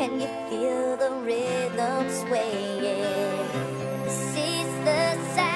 Can you feel the rhythm swaying? Seize the sound.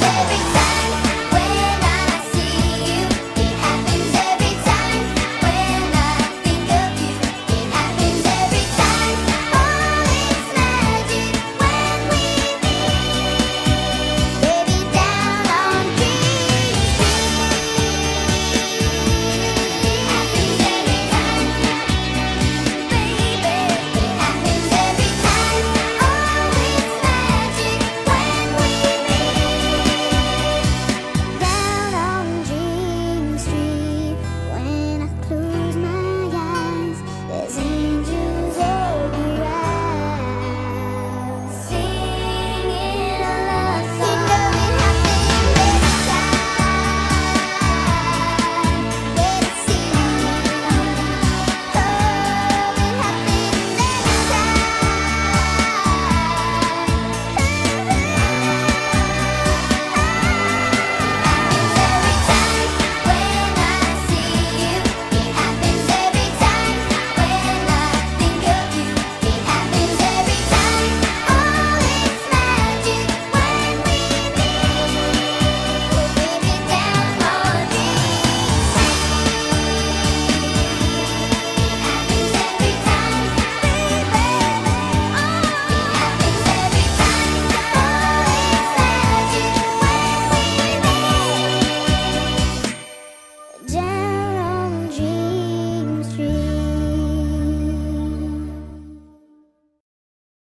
baby.